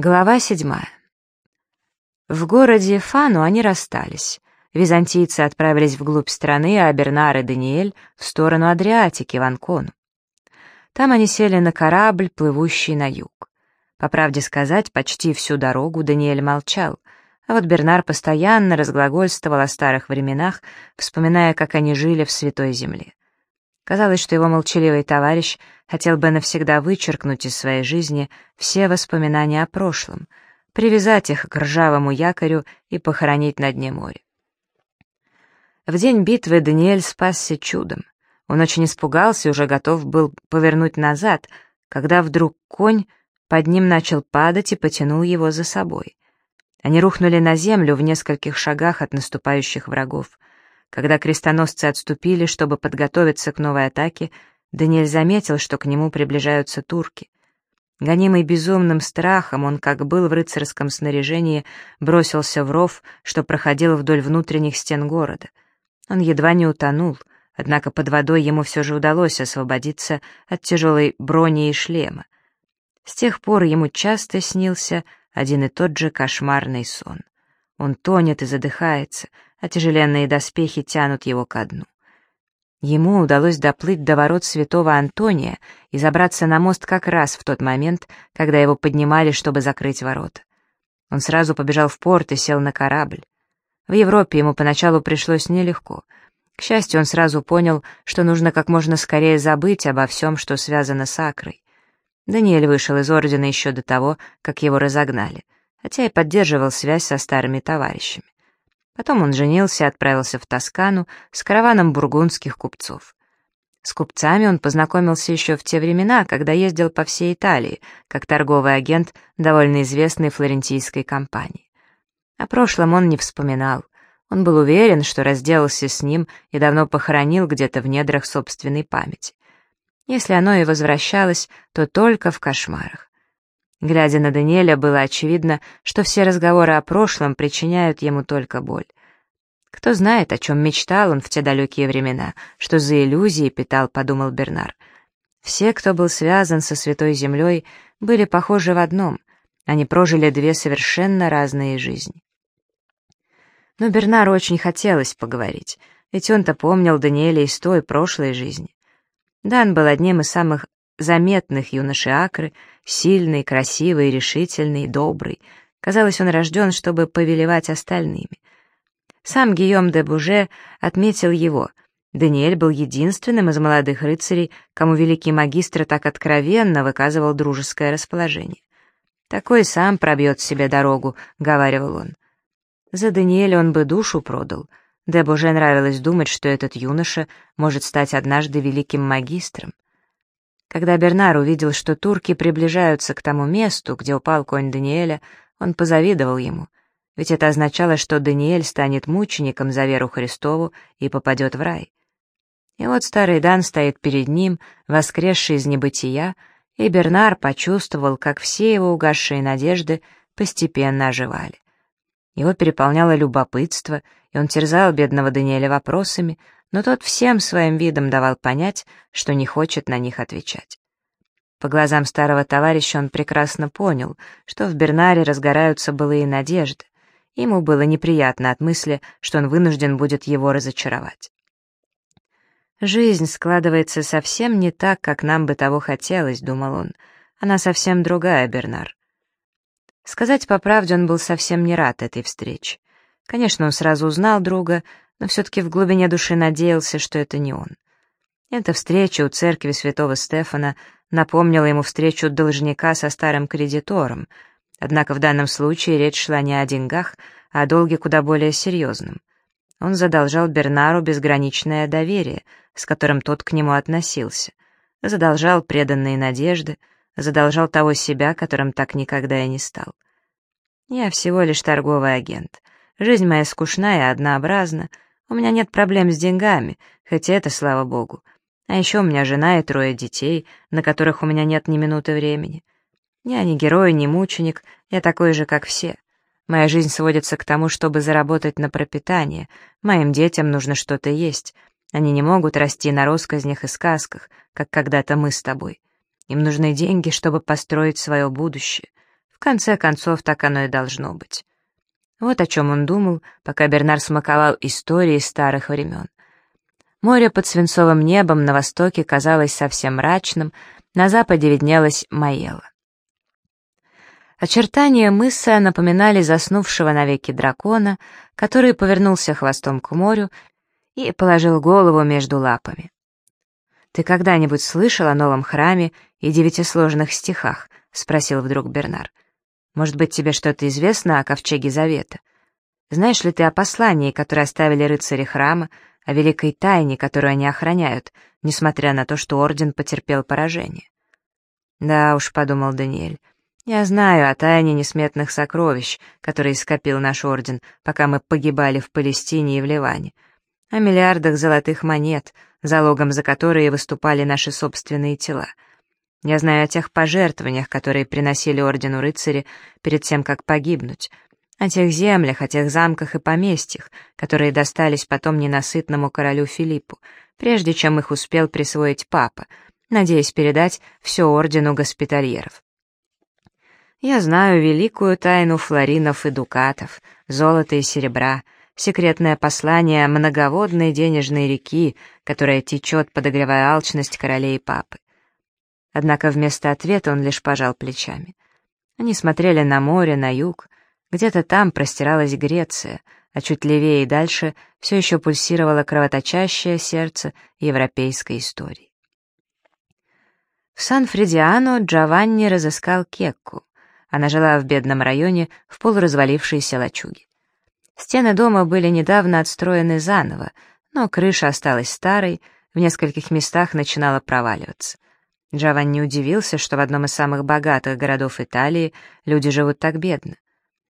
Глава седьмая. В городе Фану они расстались. Византийцы отправились вглубь страны, а Бернар и Даниэль — в сторону Адриатики, в Анкону. Там они сели на корабль, плывущий на юг. По правде сказать, почти всю дорогу Даниэль молчал, а вот Бернар постоянно разглагольствовал о старых временах, вспоминая, как они жили в Святой Земле. Казалось, что его молчаливый товарищ хотел бы навсегда вычеркнуть из своей жизни все воспоминания о прошлом, привязать их к ржавому якорю и похоронить на дне моря. В день битвы Даниэль спасся чудом. Он очень испугался и уже готов был повернуть назад, когда вдруг конь под ним начал падать и потянул его за собой. Они рухнули на землю в нескольких шагах от наступающих врагов. Когда крестоносцы отступили, чтобы подготовиться к новой атаке, Даниэль заметил, что к нему приближаются турки. Гонимый безумным страхом, он, как был в рыцарском снаряжении, бросился в ров, что проходил вдоль внутренних стен города. Он едва не утонул, однако под водой ему все же удалось освободиться от тяжелой брони и шлема. С тех пор ему часто снился один и тот же кошмарный сон. Он тонет и задыхается, а тяжеленные доспехи тянут его ко дну. Ему удалось доплыть до ворот святого Антония и забраться на мост как раз в тот момент, когда его поднимали, чтобы закрыть ворота. Он сразу побежал в порт и сел на корабль. В Европе ему поначалу пришлось нелегко. К счастью, он сразу понял, что нужно как можно скорее забыть обо всем, что связано с Акрой. Даниэль вышел из ордена еще до того, как его разогнали, хотя и поддерживал связь со старыми товарищами. Потом он женился и отправился в Тоскану с караваном бургундских купцов. С купцами он познакомился еще в те времена, когда ездил по всей Италии, как торговый агент довольно известной флорентийской компании. О прошлом он не вспоминал. Он был уверен, что разделался с ним и давно похоронил где-то в недрах собственной памяти. Если оно и возвращалось, то только в кошмарах. Глядя на Даниэля, было очевидно, что все разговоры о прошлом причиняют ему только боль. Кто знает, о чем мечтал он в те далекие времена, что за иллюзии питал, подумал Бернар. Все, кто был связан со Святой Землей, были похожи в одном — они прожили две совершенно разные жизни. Но Бернару очень хотелось поговорить, ведь он-то помнил Даниэля из той прошлой жизни. Дан был одним из самых заметных юношей Акры, сильный, красивый, решительный, добрый. Казалось, он рожден, чтобы повелевать остальными. Сам Гийом де Буже отметил его. Даниэль был единственным из молодых рыцарей, кому великий магистр так откровенно выказывал дружеское расположение. «Такой сам пробьет себе дорогу», — говаривал он. За Даниэля он бы душу продал. Де Буже нравилось думать, что этот юноша может стать однажды великим магистром. Когда Бернар увидел, что турки приближаются к тому месту, где упал конь Даниэля, он позавидовал ему, ведь это означало, что Даниэль станет мучеником за веру Христову и попадет в рай. И вот старый Дан стоит перед ним, воскресший из небытия, и Бернар почувствовал, как все его угасшие надежды постепенно оживали. Его переполняло любопытство, и он терзал бедного Даниэля вопросами, но тот всем своим видом давал понять, что не хочет на них отвечать. По глазам старого товарища он прекрасно понял, что в Бернаре разгораются былые надежды. Ему было неприятно от мысли, что он вынужден будет его разочаровать. «Жизнь складывается совсем не так, как нам бы того хотелось», — думал он. «Она совсем другая, Бернар». Сказать по правде, он был совсем не рад этой встрече. Конечно, он сразу узнал друга, но все-таки в глубине души надеялся, что это не он. Эта встреча у церкви святого Стефана напомнила ему встречу должника со старым кредитором, однако в данном случае речь шла не о деньгах, а о долге куда более серьезном. Он задолжал Бернару безграничное доверие, с которым тот к нему относился, задолжал преданные надежды, задолжал того себя, которым так никогда и не стал. Я всего лишь торговый агент. Жизнь моя скучная и однообразна, у меня нет проблем с деньгами, хотя это слава богу. А еще у меня жена и трое детей, на которых у меня нет ни минуты времени. Я не герой, не мученик, я такой же, как все. Моя жизнь сводится к тому, чтобы заработать на пропитание. Моим детям нужно что-то есть. Они не могут расти на россказнях и сказках, как когда-то мы с тобой. Им нужны деньги, чтобы построить свое будущее. В конце концов, так оно и должно быть. Вот о чем он думал, пока Бернар смаковал истории старых времен. Море под свинцовым небом на востоке казалось совсем мрачным, на западе виднелась Маела. Очертания мыса напоминали заснувшего навеки дракона, который повернулся хвостом к морю и положил голову между лапами. «Ты когда-нибудь слышал о новом храме и девятисложных стихах?» — спросил вдруг Бернар. «Может быть, тебе что-то известно о Ковчеге Завета? Знаешь ли ты о послании, которое оставили рыцари храма, о великой тайне, которую они охраняют, несмотря на то, что орден потерпел поражение?» «Да уж», — подумал Даниэль, — «я знаю о тайне несметных сокровищ, которые скопил наш орден, пока мы погибали в Палестине и в Ливане, о миллиардах золотых монет, залогом за которые выступали наши собственные тела». Я знаю о тех пожертвованиях, которые приносили ордену рыцари перед тем, как погибнуть, о тех землях, о тех замках и поместьях, которые достались потом ненасытному королю Филиппу, прежде чем их успел присвоить папа, надеясь передать все ордену госпитальеров. Я знаю великую тайну флоринов и дукатов, золота и серебра, секретное послание многоводной денежной реки, которая течет, подогревая алчность королей и папы. Однако вместо ответа он лишь пожал плечами. Они смотрели на море, на юг. Где-то там простиралась Греция, а чуть левее и дальше все еще пульсировало кровоточащее сердце европейской истории. В Сан-Фридиано Джованни разыскал Кекку. Она жила в бедном районе в полуразвалившейся лачуге. Стены дома были недавно отстроены заново, но крыша осталась старой, в нескольких местах начинала проваливаться. Джованни удивился, что в одном из самых богатых городов Италии люди живут так бедно.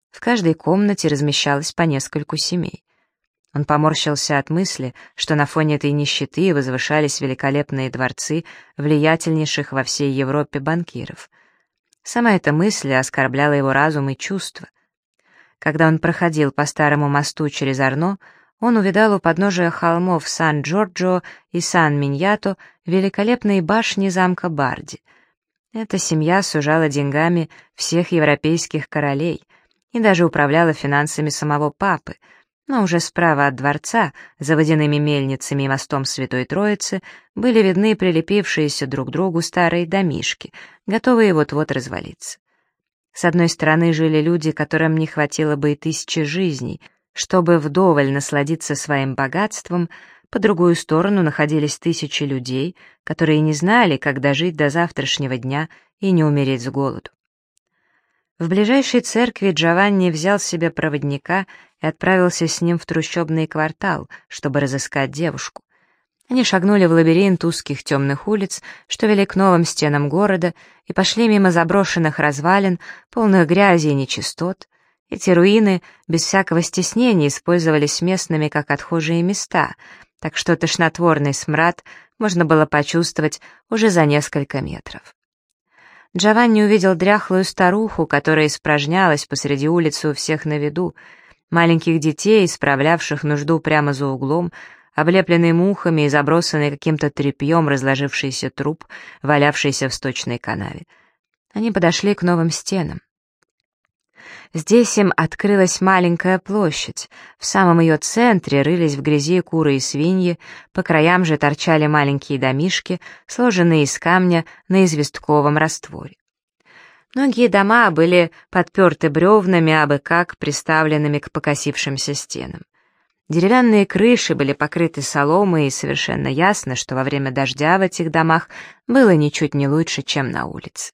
В каждой комнате размещалось по нескольку семей. Он поморщился от мысли, что на фоне этой нищеты возвышались великолепные дворцы влиятельнейших во всей Европе банкиров. Сама эта мысль оскорбляла его разум и чувства. Когда он проходил по старому мосту через Арно, он увидал у подножия холмов Сан-Джорджо и Сан-Миньято великолепные башни замка Барди. Эта семья сужала деньгами всех европейских королей и даже управляла финансами самого папы, но уже справа от дворца, за водяными мельницами и мостом Святой Троицы, были видны прилепившиеся друг к другу старые домишки, готовые вот-вот развалиться. С одной стороны жили люди, которым не хватило бы и тысячи жизней — чтобы вдоволь насладиться своим богатством, по другую сторону находились тысячи людей, которые не знали, как дожить до завтрашнего дня и не умереть с голоду. В ближайшей церкви Джованни взял себе проводника и отправился с ним в трущобный квартал, чтобы разыскать девушку. Они шагнули в лабиринт узких темных улиц, что вели к новым стенам города, и пошли мимо заброшенных развалин, полных грязи и нечистот, эти руины без всякого стеснения использовались местными как отхожие места, так что тошнотворный смрад можно было почувствовать уже за несколько метров. Джованни увидел дряхлую старуху, которая испражнялась посреди улицы у всех на виду, маленьких детей, исправлявших нужду прямо за углом, облепленный мухами и забросанный каким-то тряпьем разложившийся труп, валявшийся в сточной канаве. Они подошли к новым стенам. Здесь им открылась маленькая площадь. В самом ее центре рылись в грязи куры и свиньи, по краям же торчали маленькие домишки, сложенные из камня на известковом растворе. Многие дома были подперты бревнами, абы как приставленными к покосившимся стенам. Деревянные крыши были покрыты соломой, и совершенно ясно, что во время дождя в этих домах было ничуть не лучше, чем на улице.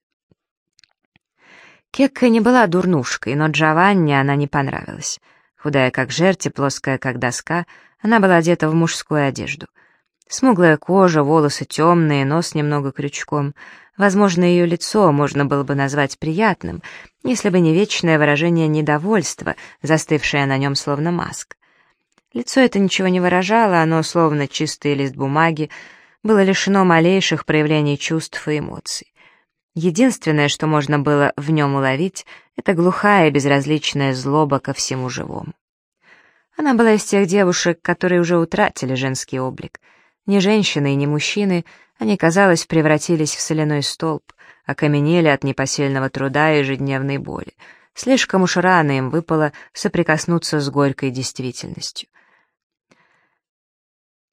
Кекка не была дурнушкой, но Джованни она не понравилась. Худая как жерть плоская как доска, она была одета в мужскую одежду. Смуглая кожа, волосы темные, нос немного крючком. Возможно, ее лицо можно было бы назвать приятным, если бы не вечное выражение недовольства, застывшее на нем словно маск. Лицо это ничего не выражало, оно, словно чистый лист бумаги, было лишено малейших проявлений чувств и эмоций. Единственное, что можно было в нем уловить, это глухая безразличная злоба ко всему живому. Она была из тех девушек, которые уже утратили женский облик. Ни женщины и ни мужчины, они, казалось, превратились в соляной столб, окаменели от непосильного труда и ежедневной боли. Слишком уж рано им выпало соприкоснуться с горькой действительностью.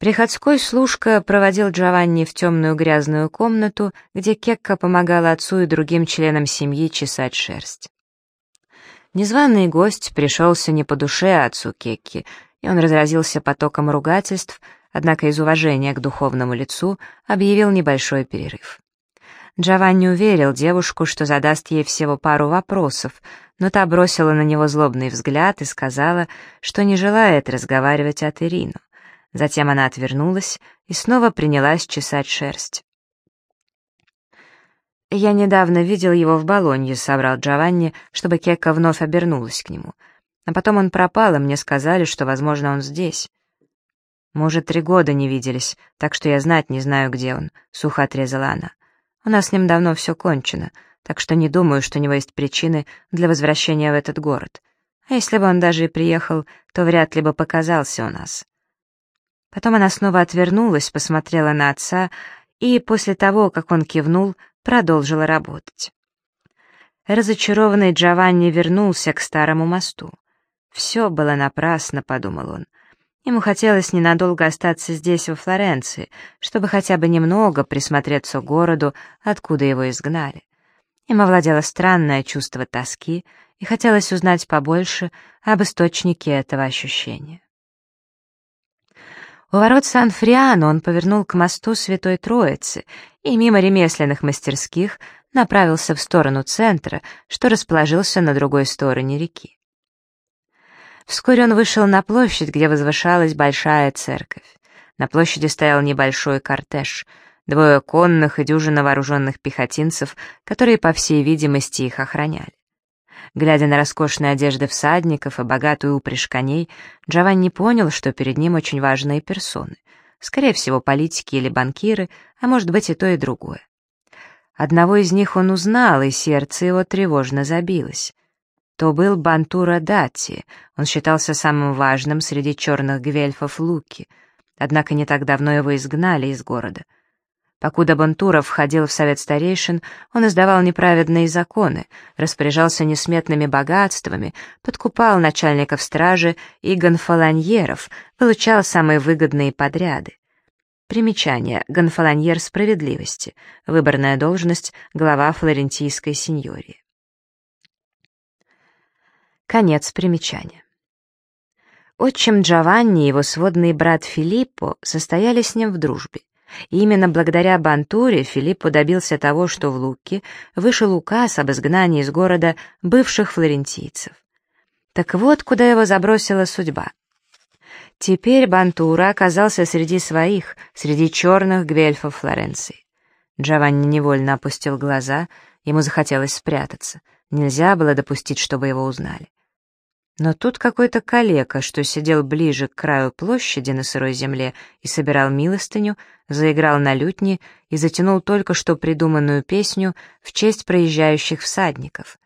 Приходской служка проводил Джованни в темную грязную комнату, где Кекка помогала отцу и другим членам семьи чесать шерсть. Незваный гость пришелся не по душе отцу Кекки, и он разразился потоком ругательств, однако из уважения к духовному лицу объявил небольшой перерыв. Джованни уверил девушку, что задаст ей всего пару вопросов, но та бросила на него злобный взгляд и сказала, что не желает разговаривать от Ирину. Затем она отвернулась и снова принялась чесать шерсть. «Я недавно видел его в Болонье», — собрал Джованни, чтобы Кекка вновь обернулась к нему. А потом он пропал, и мне сказали, что, возможно, он здесь. «Мы уже три года не виделись, так что я знать не знаю, где он», — сухо отрезала она. «У нас с ним давно все кончено, так что не думаю, что у него есть причины для возвращения в этот город. А если бы он даже и приехал, то вряд ли бы показался у нас». Потом она снова отвернулась, посмотрела на отца и, после того, как он кивнул, продолжила работать. Разочарованный Джованни вернулся к старому мосту. «Все было напрасно», — подумал он. Ему хотелось ненадолго остаться здесь, во Флоренции, чтобы хотя бы немного присмотреться к городу, откуда его изгнали. Им овладело странное чувство тоски, и хотелось узнать побольше об источнике этого ощущения. У ворот Сан-Фриано он повернул к мосту Святой Троицы и мимо ремесленных мастерских направился в сторону центра, что расположился на другой стороне реки. Вскоре он вышел на площадь, где возвышалась большая церковь. На площади стоял небольшой кортеж, двое конных и дюжина вооруженных пехотинцев, которые, по всей видимости, их охраняли. Глядя на роскошные одежды всадников и богатую упряжь коней, Джованни понял, что перед ним очень важные персоны. Скорее всего, политики или банкиры, а может быть и то, и другое. Одного из них он узнал, и сердце его тревожно забилось. То был Бантура Дати, он считался самым важным среди черных гвельфов Луки, однако не так давно его изгнали из города — Покуда Бонтура входил в совет старейшин, он издавал неправедные законы, распоряжался несметными богатствами, подкупал начальников стражи и гонфолоньеров, получал самые выгодные подряды. Примечание. Гонфолоньер справедливости. Выборная должность глава флорентийской сеньории. Конец примечания. Отчим Джованни и его сводный брат Филиппо состояли с ним в дружбе. И именно благодаря Бантуре Филиппо добился того, что в Луке вышел указ об изгнании из города бывших флорентийцев. Так вот, куда его забросила судьба. Теперь Бантура оказался среди своих, среди черных гвельфов Флоренции. Джованни невольно опустил глаза, ему захотелось спрятаться. Нельзя было допустить, чтобы его узнали. Но тут какой-то калека, что сидел ближе к краю площади на сырой земле и собирал милостыню, заиграл на лютне и затянул только что придуманную песню в честь проезжающих всадников.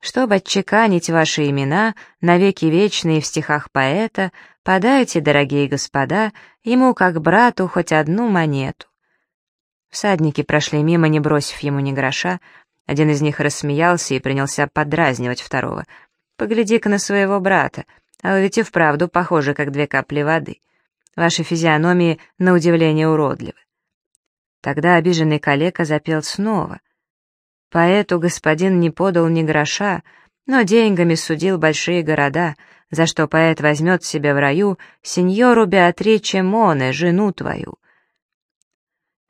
Чтобы отчеканить ваши имена, навеки вечные в стихах поэта, подайте, дорогие господа, ему, как брату, хоть одну монету. Всадники прошли мимо, не бросив ему ни гроша, один из них рассмеялся и принялся подразнивать второго — Погляди-ка на своего брата, а вы ведь и вправду похожи, как две капли воды. Ваши физиономии на удивление уродливы. Тогда обиженный калека запел снова. Поэту господин не подал ни гроша, но деньгами судил большие города, за что поэт возьмет себе в раю сеньору Беатриче Моне, жену твою.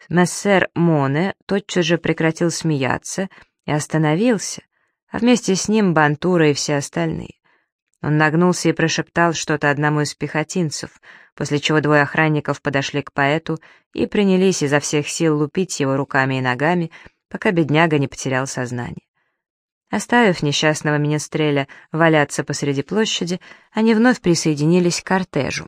Мессер Моне тотчас же прекратил смеяться и остановился — а вместе с ним Бантура и все остальные. Он нагнулся и прошептал что-то одному из пехотинцев, после чего двое охранников подошли к поэту и принялись изо всех сил лупить его руками и ногами, пока бедняга не потерял сознание. Оставив несчастного министреля валяться посреди площади, они вновь присоединились к кортежу.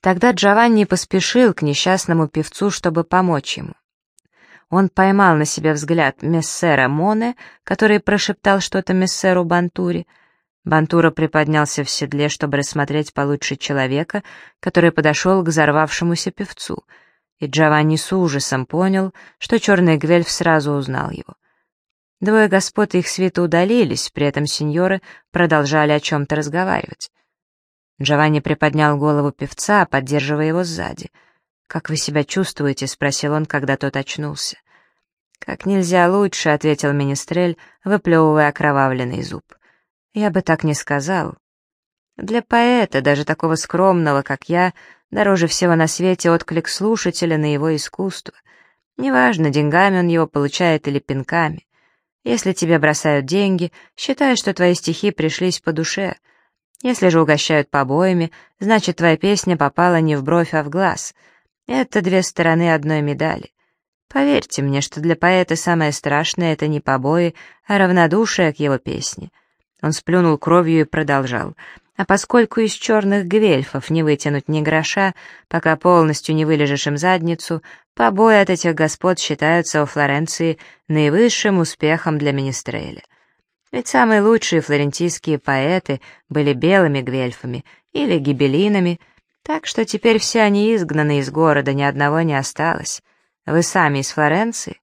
Тогда Джованни поспешил к несчастному певцу, чтобы помочь ему. Он поймал на себе взгляд мессера Моне, который прошептал что-то мессеру Бантури. Бантура приподнялся в седле, чтобы рассмотреть получше человека, который подошел к взорвавшемуся певцу. и Джованни с ужасом понял, что черный гвельф сразу узнал его. Двое господ и их свита удалились, при этом сеньоры продолжали о чем-то разговаривать. Джованни приподнял голову певца, поддерживая его сзади. «Как вы себя чувствуете?» — спросил он, когда тот очнулся. «Как нельзя лучше», — ответил министрель, выплевывая окровавленный зуб. «Я бы так не сказал. Для поэта, даже такого скромного, как я, дороже всего на свете отклик слушателя на его искусство. Неважно, деньгами он его получает или пинками. Если тебе бросают деньги, считай, что твои стихи пришлись по душе. Если же угощают побоями, значит, твоя песня попала не в бровь, а в глаз. Это две стороны одной медали. Поверьте мне, что для поэта самое страшное — это не побои, а равнодушие к его песне. Он сплюнул кровью и продолжал. А поскольку из черных гвельфов не вытянуть ни гроша, пока полностью не вылежишь им задницу, побои от этих господ считаются у Флоренции наивысшим успехом для Министреля. Ведь самые лучшие флорентийские поэты были белыми гвельфами или гибелинами, так что теперь все они изгнаны из города, ни одного не осталось. Вы сами из Флоренции?»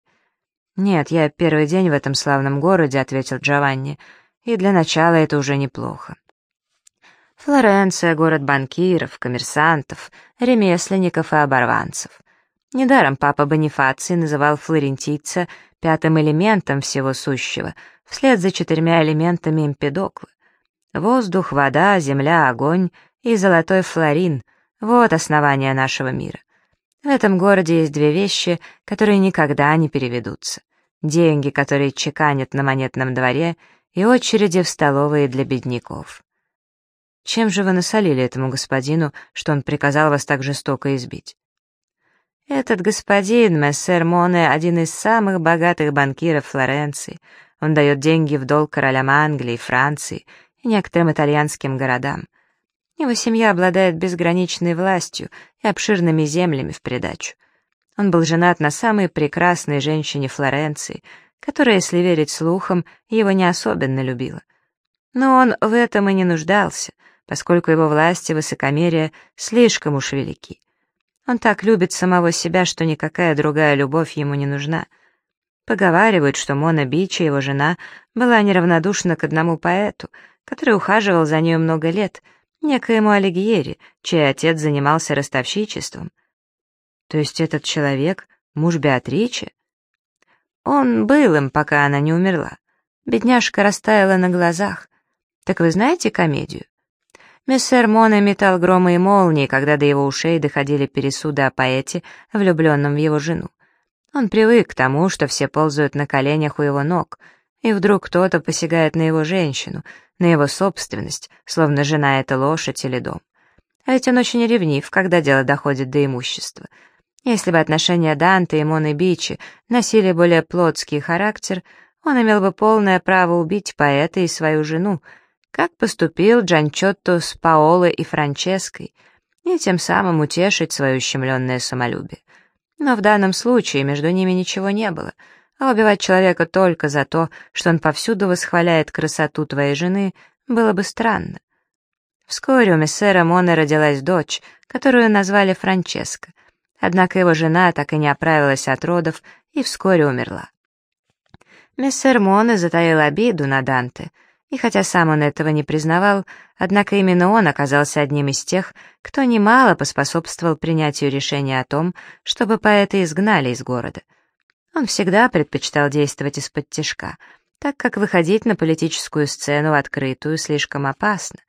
«Нет, я первый день в этом славном городе», — ответил Джованни, «и для начала это уже неплохо». Флоренция — город банкиров, коммерсантов, ремесленников и оборванцев. Недаром папа Бонифаций называл флорентийца пятым элементом всего сущего, вслед за четырьмя элементами Эмпедоклы. Воздух, вода, земля, огонь и золотой флорин — вот основание нашего мира. В этом городе есть две вещи, которые никогда не переведутся. Деньги, которые чеканят на монетном дворе, и очереди в столовые для бедняков. Чем же вы насолили этому господину, что он приказал вас так жестоко избить? Этот господин, мессер Моне, один из самых богатых банкиров Флоренции. Он дает деньги в долг королям Англии, Франции и некоторым итальянским городам. Его семья обладает безграничной властью и обширными землями в придачу. Он был женат на самой прекрасной женщине Флоренции, которая, если верить слухам, его не особенно любила. Но он в этом и не нуждался, поскольку его власть и высокомерие слишком уж велики. Он так любит самого себя, что никакая другая любовь ему не нужна. Поговаривают, что Мона Бичи, его жена, была неравнодушна к одному поэту, который ухаживал за нею много лет — некоему Алигьери, чей отец занимался ростовщичеством. То есть этот человек — муж Беатричи? Он был им, пока она не умерла. Бедняжка растаяла на глазах. Так вы знаете комедию? Мессер Моне метал громы и молнии, когда до его ушей доходили пересуды о поэте, влюбленном в его жену. Он привык к тому, что все ползают на коленях у его ног, и вдруг кто-то посягает на его женщину — на его собственность, словно жена — это лошадь или дом. А ведь он очень ревнив, когда дело доходит до имущества. Если бы отношения Данте и Моны Бичи носили более плотский характер, он имел бы полное право убить поэта и свою жену, как поступил Джанчотто с Паоло и Франческой, и тем самым утешить свое ущемленное самолюбие. Но в данном случае между ними ничего не было — а убивать человека только за то, что он повсюду восхваляет красоту твоей жены, было бы странно. Вскоре у мессера Моне родилась дочь, которую назвали Франческо, однако его жена так и не оправилась от родов и вскоре умерла. Мессер Моне затаил обиду на Данте, и хотя сам он этого не признавал, однако именно он оказался одним из тех, кто немало поспособствовал принятию решения о том, чтобы поэта изгнали из города — он всегда предпочитал действовать из-под тяжка, так как выходить на политическую сцену в открытую слишком опасно.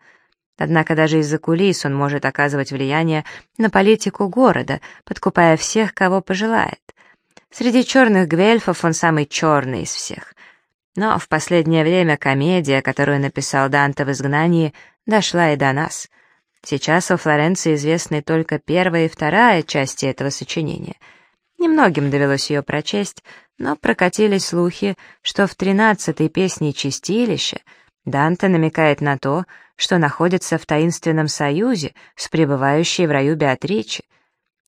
Однако даже из-за кулис он может оказывать влияние на политику города, подкупая всех, кого пожелает. Среди черных гвельфов он самый черный из всех. Но в последнее время комедия, которую написал Данте в «Изгнании», дошла и до нас. Сейчас во Флоренции известны только первая и вторая части этого сочинения — Немногим довелось ее прочесть, но прокатились слухи, что в тринадцатой песне «Чистилище» Данте намекает на то, что находится в таинственном союзе с пребывающей в раю Беатричи.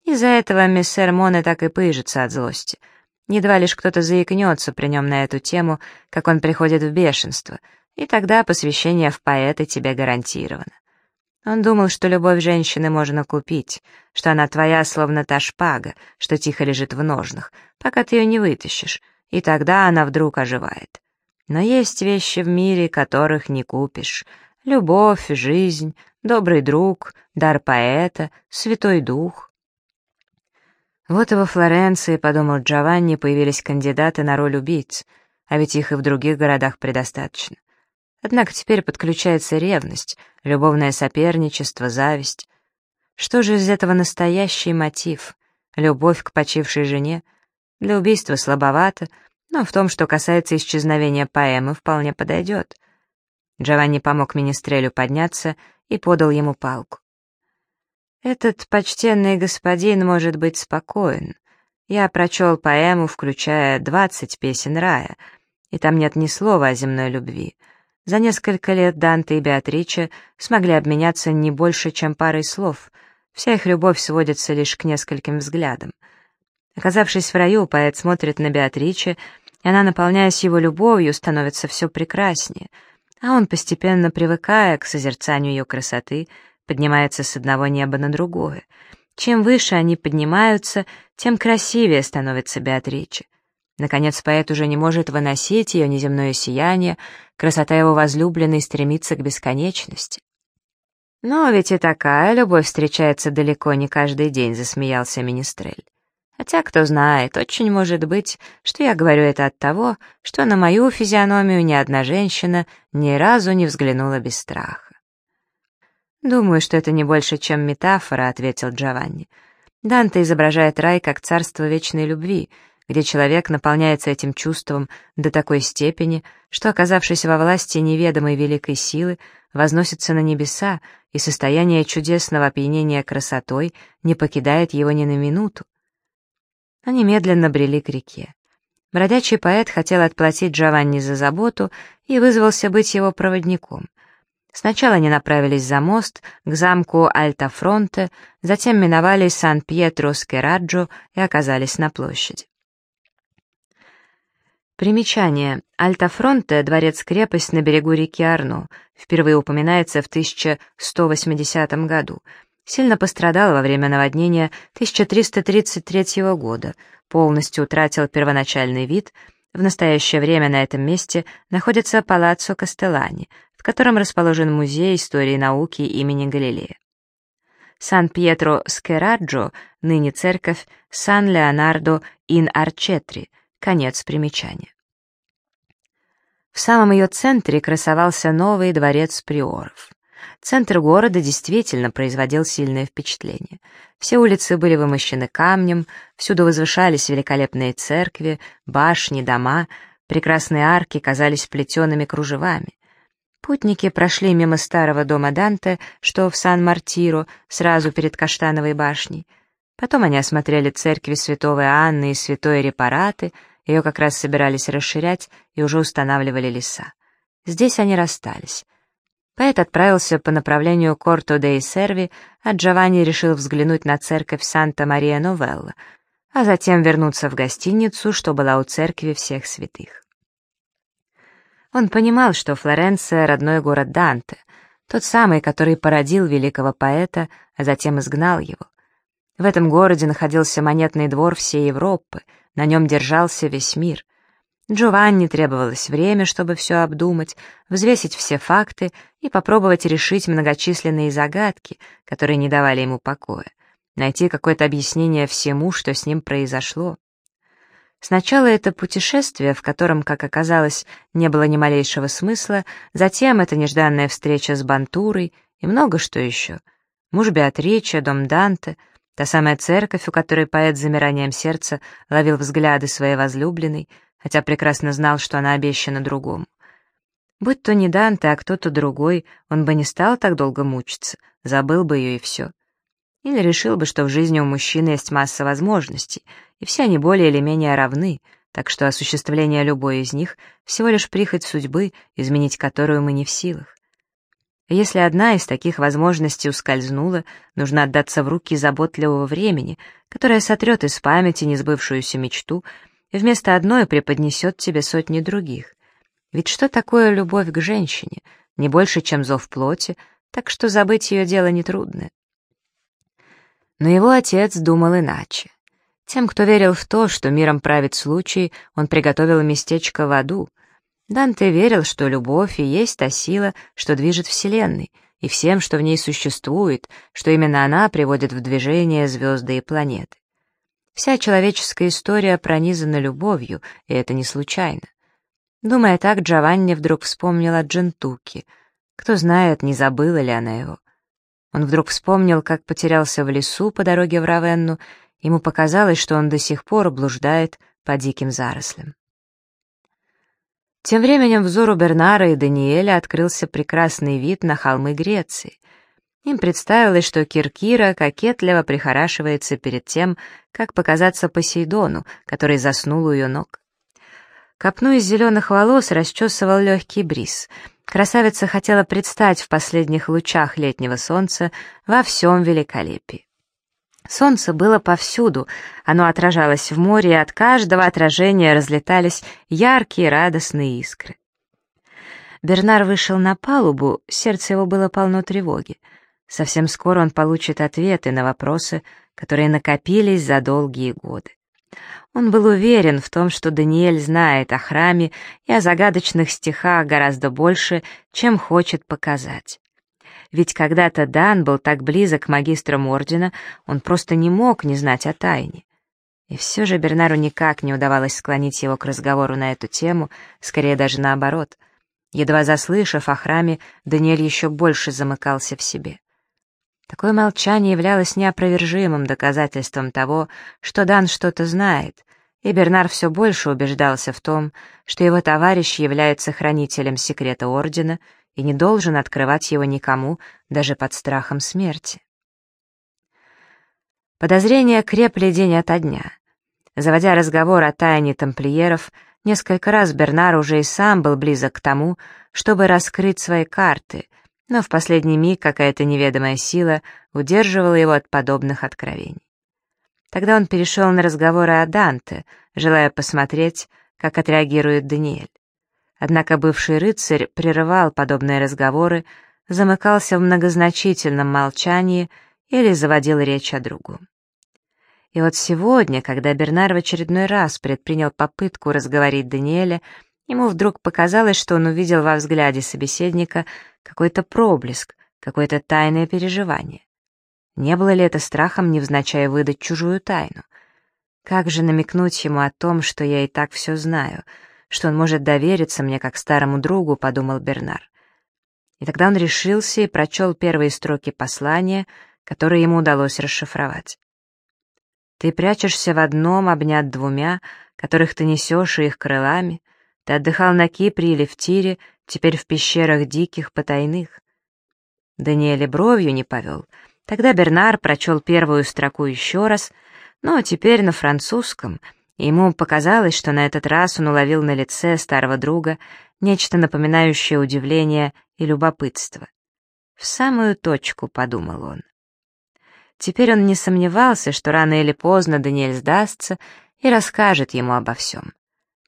Из-за этого миссер Моне так и пыжится от злости. Едва лишь кто-то заикнется при нем на эту тему, как он приходит в бешенство, и тогда посвящение в поэты тебе гарантировано. Он думал, что любовь женщины можно купить, что она твоя, словно та шпага, что тихо лежит в ножнах, пока ты ее не вытащишь, и тогда она вдруг оживает. Но есть вещи в мире, которых не купишь. Любовь, жизнь, добрый друг, дар поэта, святой дух. Вот и во Флоренции, подумал Джованни, появились кандидаты на роль убийц, а ведь их и в других городах предостаточно. Однако теперь подключается ревность, любовное соперничество, зависть. Что же из этого настоящий мотив? Любовь к почившей жене? Для убийства слабовато, но в том, что касается исчезновения поэмы, вполне подойдет. Джованни помог Министрелю подняться и подал ему палку. Этот почтенный господин может быть спокоен. Я прочел поэму, включая двадцать песен рая, и там нет ни слова о земной любви. За несколько лет Данте и Беатриче смогли обменяться не больше, чем парой слов. Вся их любовь сводится лишь к нескольким взглядам. Оказавшись в раю, поэт смотрит на Беатриче, и она, наполняясь его любовью, становится все прекраснее, а он, постепенно привыкая к созерцанию ее красоты, поднимается с одного неба на другое. Чем выше они поднимаются, тем красивее становится Беатриче. Наконец, поэт уже не может выносить ее неземное сияние, красота его возлюбленной стремится к бесконечности. «Но ведь и такая любовь встречается далеко не каждый день», — засмеялся Министрель. «Хотя, кто знает, очень может быть, что я говорю это от того, что на мою физиономию ни одна женщина ни разу не взглянула без страха». «Думаю, что это не больше, чем метафора», — ответил Джованни. «Данте изображает рай как царство вечной любви, где человек наполняется этим чувством до такой степени, что, оказавшись во власти неведомой великой силы, возносится на небеса, и состояние чудесного опьянения красотой не покидает его ни на минуту. Они медленно брели к реке. Бродячий поэт хотел отплатить Джованни за заботу и вызвался быть его проводником. Сначала они направились за мост, к замку Альтафронте, затем миновали Сан-Пьетро-Скераджо и оказались на площади. Примечание. Альтафронте, дворец-крепость на берегу реки Арно, впервые упоминается в 1180 году. Сильно пострадал во время наводнения 1333 года, полностью утратил первоначальный вид. В настоящее время на этом месте находится Палаццо Кастеллани — в котором расположен музей истории науки имени Галилея. Сан-Пьетро-Скераджо, ныне церковь Сан-Леонардо ин Арчетри, конец примечания. В самом ее центре красовался новый дворец приоров. Центр города действительно производил сильное впечатление. Все улицы были вымощены камнем, всюду возвышались великолепные церкви, башни, дома, прекрасные арки казались плетеными кружевами. Путники прошли мимо старого дома Данте, что в Сан-Мартиро, сразу перед Каштановой башней. Потом они осмотрели церкви святого Анны и святой Репараты, ее как раз собирались расширять и уже устанавливали леса. Здесь они расстались. Поэт отправился по направлению Корто де Серви, а Джованни решил взглянуть на церковь Санта-Мария-Новелла, а затем вернуться в гостиницу, что была у церкви всех святых. Он понимал, что Флоренция — родной город Данте, тот самый, который породил великого поэта, а затем изгнал его. В этом городе находился монетный двор всей Европы, на нем держался весь мир. Джованни требовалось время, чтобы все обдумать, взвесить все факты и попробовать решить многочисленные загадки, которые не давали ему покоя, найти какое-то объяснение всему, что с ним произошло. Сначала это путешествие, в котором, как оказалось, не было ни малейшего смысла, затем это нежданная встреча с Бантурой и много что еще. Муж Беатрича, дом Данте, та самая церковь, у которой поэт с замиранием сердца ловил взгляды своей возлюбленной, хотя прекрасно знал, что она обещана другому. Будь то не Данте, а кто-то другой, он бы не стал так долго мучиться, забыл бы ее и все. Или решил бы, что в жизни у мужчины есть масса возможностей, и все они более или менее равны, так что осуществление любой из них — всего лишь прихоть судьбы, изменить которую мы не в силах. Если одна из таких возможностей ускользнула, нужно отдаться в руки заботливого времени, которое сотрет из памяти несбывшуюся мечту и вместо одной преподнесет тебе сотни других. Ведь что такое любовь к женщине? Не больше, чем зов плоти, так что забыть ее дело нетрудно. Но его отец думал иначе. Тем, кто верил в то, что миром правит случай, он приготовил местечко в аду. Данте верил, что любовь и есть та сила, что движет Вселенной, и всем, что в ней существует, что именно она приводит в движение звезды и планеты. Вся человеческая история пронизана любовью, и это не случайно. Думая так, Джованни вдруг вспомнил о Джентуке. Кто знает, не забыла ли она его. Он вдруг вспомнил, как потерялся в лесу по дороге в Равенну, ему показалось, что он до сих пор блуждает по диким зарослям. Тем временем взору Бернара и Даниэля открылся прекрасный вид на холмы Греции. Им представилось, что Киркира кокетливо прихорашивается перед тем, как показаться Посейдону, который заснул у ее ног. Копну из зеленых волос расчесывал легкий бриз. Красавица хотела предстать в последних лучах летнего солнца во всем великолепии. Солнце было повсюду, оно отражалось в море, и от каждого отражения разлетались яркие радостные искры. Бернар вышел на палубу, сердце его было полно тревоги. Совсем скоро он получит ответы на вопросы, которые накопились за долгие годы. Он был уверен в том, что Даниэль знает о храме и о загадочных стихах гораздо больше, чем хочет показать. Ведь когда-то Дан был так близок к магистрам Ордена, он просто не мог не знать о тайне. И все же Бернару никак не удавалось склонить его к разговору на эту тему, скорее даже наоборот. Едва заслышав о храме, Даниэль еще больше замыкался в себе. Такое молчание являлось неопровержимым доказательством того, что Дан что-то знает, и Бернар все больше убеждался в том, что его товарищ является хранителем секрета Ордена и не должен открывать его никому, даже под страхом смерти. Подозрения крепли день ото дня. Заводя разговор о тайне тамплиеров, несколько раз Бернар уже и сам был близок к тому, чтобы раскрыть свои карты, но в последний миг какая-то неведомая сила удерживала его от подобных откровений. Тогда он перешел на разговоры о Данте, желая посмотреть, как отреагирует Даниэль. Однако бывший рыцарь прерывал подобные разговоры, замыкался в многозначительном молчании или заводил речь о другом. И вот сегодня, когда Бернар в очередной раз предпринял попытку разговорить Даниэля, ему вдруг показалось, что он увидел во взгляде собеседника какой-то проблеск, какое-то тайное переживание. Не было ли это страхом невзначай выдать чужую тайну? Как же намекнуть ему о том, что я и так все знаю, что он может довериться мне как старому другу, подумал Бернар. И тогда он решился и прочел первые строки послания, которые ему удалось расшифровать. «Ты прячешься в одном, обнят двумя, которых ты несешь и их крылами. Ты отдыхал на Кипре или в Тире, теперь в пещерах диких потайных». Даниэль бровью не повел — Тогда Бернар прочел первую строку еще раз, но теперь на французском, ему показалось, что на этот раз он уловил на лице старого друга нечто напоминающее удивление и любопытство. «В самую точку», — подумал он. Теперь он не сомневался, что рано или поздно Даниэль сдастся и расскажет ему обо всем.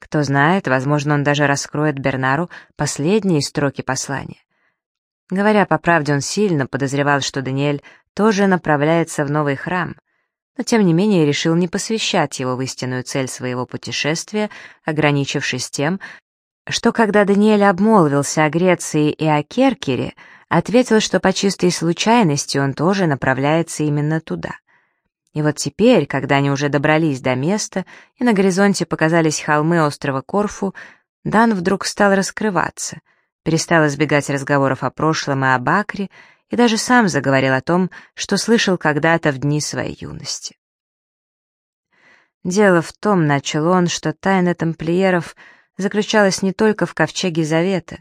Кто знает, возможно, он даже раскроет Бернару последние строки послания. Говоря по правде, он сильно подозревал, что Даниэль тоже направляется в новый храм, но тем не менее решил не посвящать его в истинную цель своего путешествия, ограничившись тем, что когда Даниэль обмолвился о Греции и о Керкере, ответил, что по чистой случайности он тоже направляется именно туда. И вот теперь, когда они уже добрались до места, и на горизонте показались холмы острова Корфу, Дан вдруг стал раскрываться — перестал избегать разговоров о прошлом и о Бакре, и даже сам заговорил о том, что слышал когда-то в дни своей юности. Дело в том, начал он, что тайна тамплиеров заключалась не только в ковчеге Завета,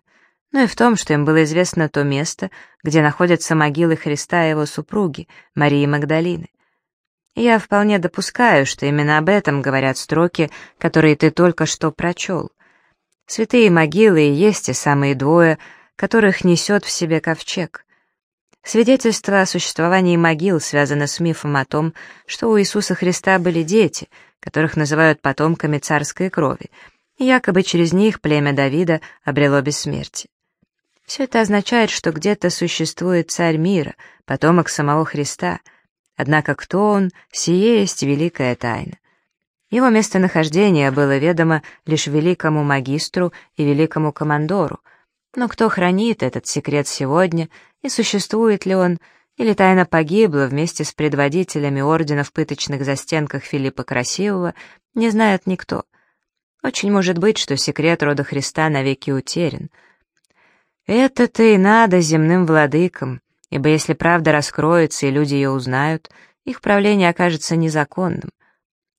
но и в том, что им было известно то место, где находятся могилы Христа и его супруги, Марии Магдалины. я вполне допускаю, что именно об этом говорят строки, которые ты только что прочел. Святые могилы и есть те самые двое, которых несет в себе ковчег. Свидетельство о существовании могил связано с мифом о том, что у Иисуса Христа были дети, которых называют потомками царской крови, и якобы через них племя Давида обрело бессмертие. Все это означает, что где-то существует царь мира, потомок самого Христа. Однако кто он, сие есть великая тайна. Его местонахождение было ведомо лишь великому магистру и великому командору, но кто хранит этот секрет сегодня, и существует ли он, или тайна погибла вместе с предводителями ордена в пыточных застенках Филиппа Красивого, не знает никто. Очень может быть, что секрет рода Христа навеки утерян. Это-то и надо земным владыкам, ибо если правда раскроется и люди ее узнают, их правление окажется незаконным.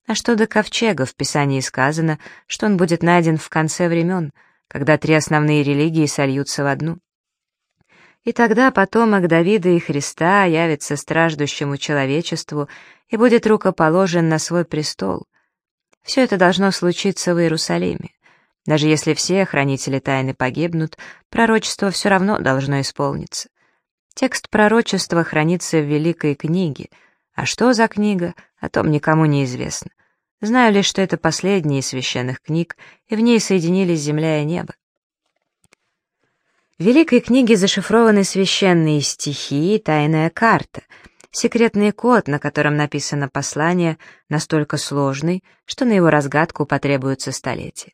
А что до ковчега, в Писании сказано, что он будет найден в конце времен, когда три основные религии сольются в одну. И тогда потомок Давида и Христа явится страждущему человечеству и будет рукоположен на свой престол. Все это должно случиться в Иерусалиме. Даже если все хранители тайны погибнут, пророчество все равно должно исполниться. Текст пророчества хранится в Великой книге, а что за книга, о том никому не известно. Знаю лишь, что это последняя из священных книг, и в ней соединились земля и небо. В Великой книге зашифрованы священные стихи и тайная карта, секретный код, на котором написано послание, настолько сложный, что на его разгадку потребуется столетия.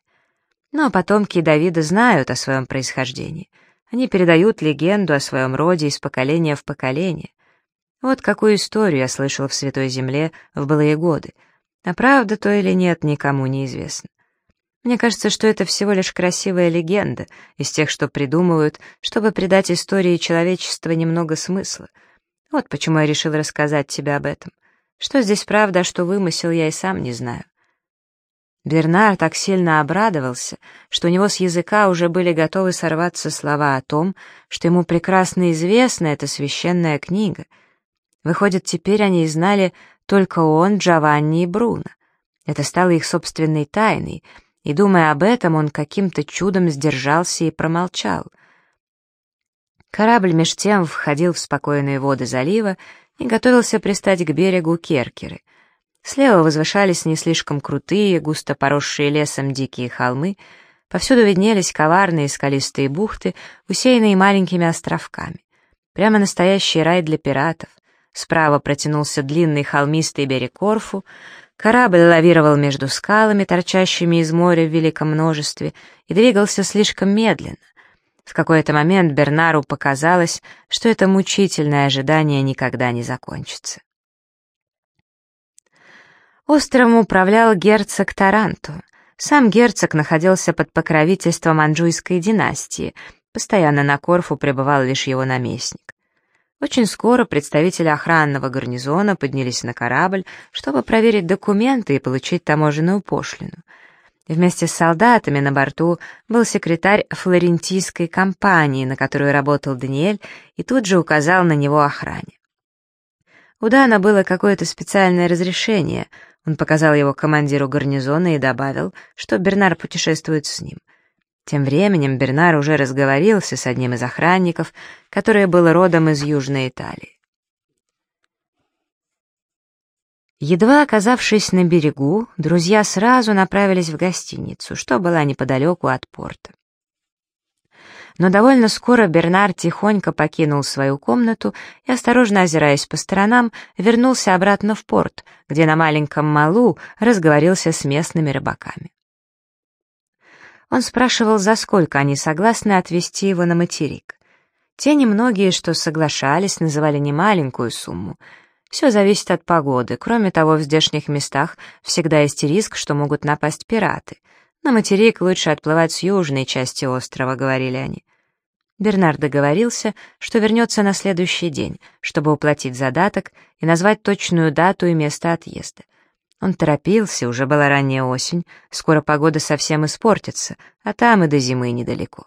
Но потомки Давида знают о своем происхождении. Они передают легенду о своем роде из поколения в поколение. Вот какую историю я слышал в Святой Земле в былые годы. А правда то или нет, никому не известно. Мне кажется, что это всего лишь красивая легенда из тех, что придумывают, чтобы придать истории человечества немного смысла. Вот почему я решил рассказать тебе об этом. Что здесь правда, а что вымысел, я и сам не знаю. Бернар так сильно обрадовался, что у него с языка уже были готовы сорваться слова о том, что ему прекрасно известна эта священная книга. Выходит, теперь они знали только он, Джованни и Бруно. Это стало их собственной тайной — и, думая об этом, он каким-то чудом сдержался и промолчал. Корабль меж тем входил в спокойные воды залива и готовился пристать к берегу Керкеры. Слева возвышались не слишком крутые, густо поросшие лесом дикие холмы, повсюду виднелись коварные скалистые бухты, усеянные маленькими островками. Прямо настоящий рай для пиратов. Справа протянулся длинный холмистый берег Корфу, Корабль лавировал между скалами, торчащими из моря в великом множестве, и двигался слишком медленно. В какой-то момент Бернару показалось, что это мучительное ожидание никогда не закончится. Островом управлял герцог Таранту. Сам герцог находился под покровительством Анджуйской династии, постоянно на Корфу пребывал лишь его наместник. Очень скоро представители охранного гарнизона поднялись на корабль, чтобы проверить документы и получить таможенную пошлину. Вместе с солдатами на борту был секретарь флорентийской компании, на которую работал Даниэль, и тут же указал на него охране. У Дана было какое-то специальное разрешение. Он показал его командиру гарнизона и добавил, что Бернар путешествует с ним — тем временем Бернар уже разговорился с одним из охранников, который был родом из Южной Италии. Едва оказавшись на берегу, друзья сразу направились в гостиницу, что была неподалеку от порта. Но довольно скоро Бернар тихонько покинул свою комнату и, осторожно озираясь по сторонам, вернулся обратно в порт, где на маленьком малу разговорился с местными рыбаками. Он спрашивал, за сколько они согласны отвезти его на материк. Те немногие, что соглашались, называли немаленькую сумму. Все зависит от погоды. Кроме того, в здешних местах всегда есть риск, что могут напасть пираты. На материк лучше отплывать с южной части острова, говорили они. Бернард договорился, что вернется на следующий день, чтобы уплатить задаток и назвать точную дату и место отъезда. Он торопился, уже была ранняя осень, скоро погода совсем испортится, а там и до зимы недалеко.